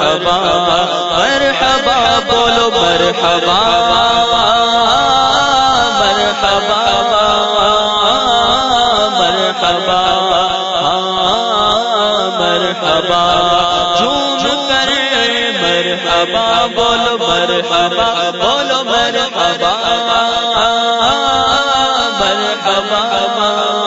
مرحبا مرحبا بولو، مرحبا مرحبا مرحبا مرحبا، جھوم کر مرحبا بولو مرحبا بولو، مرحبا مرحبا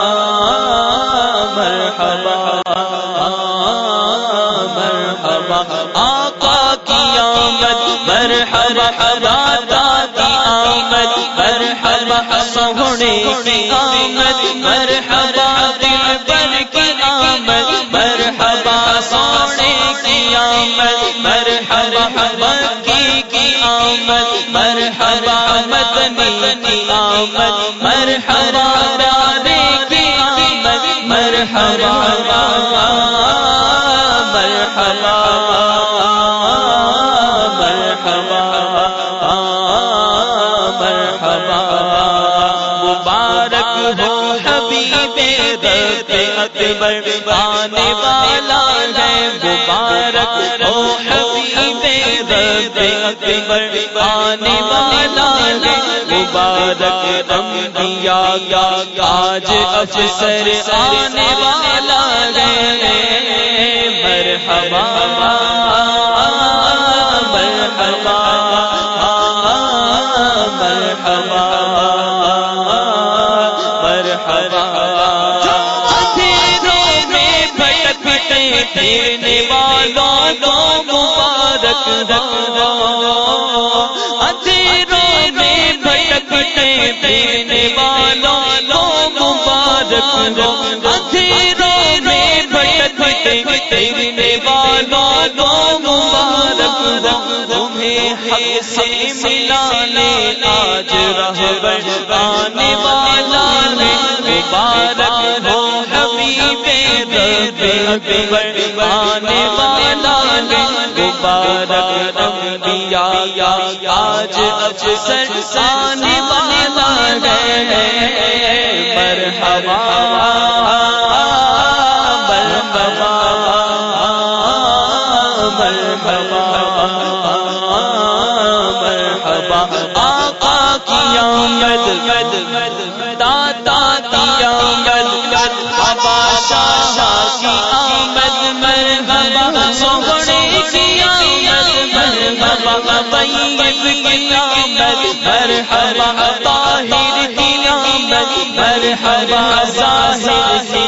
سونے کی آمد مرحبا دل کی آمد مرحبا سونے کی آمد مرحبا مکی کی آمد مرحبا مدنی کی آمد مرحبا اکبر آنے والا ہے، مبارک ہو، حبیب رب اکبر آنے والا ہے۔ مبارک انبیاء کا تاج افسر آنے والا ہے۔ مرحبا مرحبا۔ بھٹکتے پھرنے والوں کو مبارک ہو اندھیروں میں بھٹکتے پھرنے والوں کو مبارک ہو اندھیروں میں بھٹکتے کو مبارک ہو تمہیں حق سے ملانے آج رہبر آنے اکبر آنے والا ہے مبارک انبیاء آج افسر آنے والا ہے مرحبا مرحبا ظاہر کی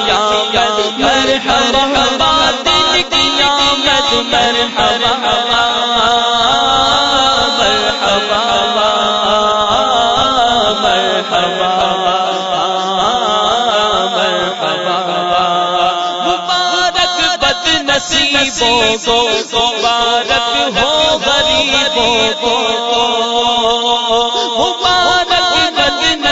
مرحبا باطن کی آمد مرحبا مرحبا مرحبا مرحبا مبارک بد نصیبوں کو، مبارک ہو غریبوں کو، مبارک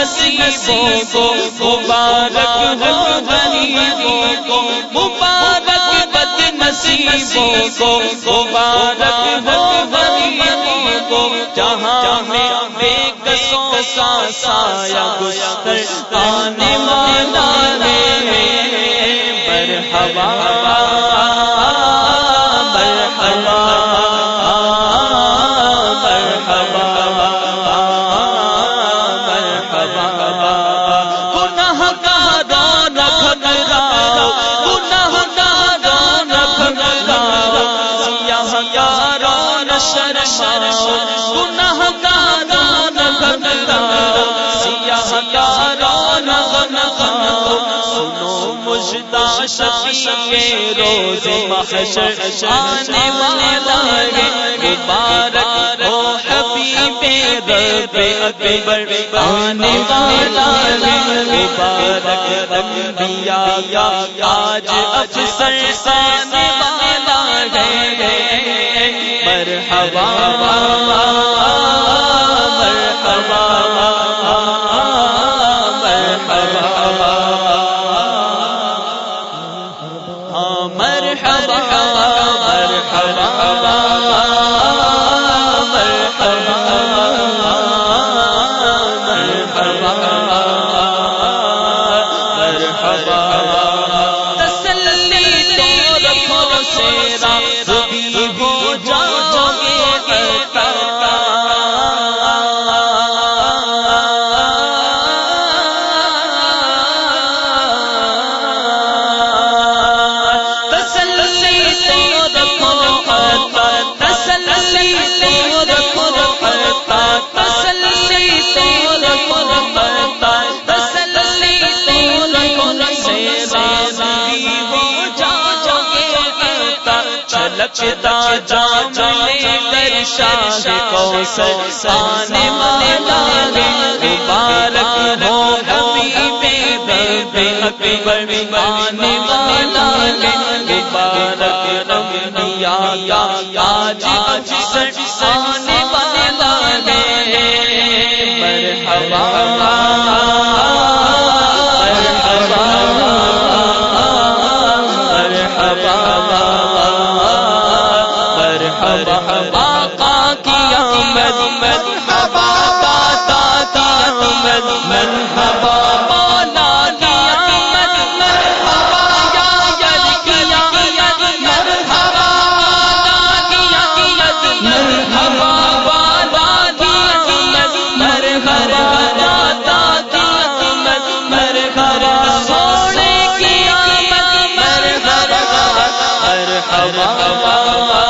نصیبوں کو مبارک ہو، غریبوں کو مبارک بد نصیبوں کو مبارک ہو، غریبوں کو جہاں میں بے کسوں سا سایہ گستر آنے والا ہے مرحبا سیاہ یاران شرمارا گناہ گاران گھنگارا سیاہ یاران گھنگارا سنو مجدہ شفیع روز محشر، آنے والا ہے، مبارک ہو حبیب رب اکبر، آنے والا ہے، مبارک انبیاء، آج افسر مرحبا بچتا جام لے شاہ کو سانے والا مبارک ہو حبیب بے اکبر آنے مرحبا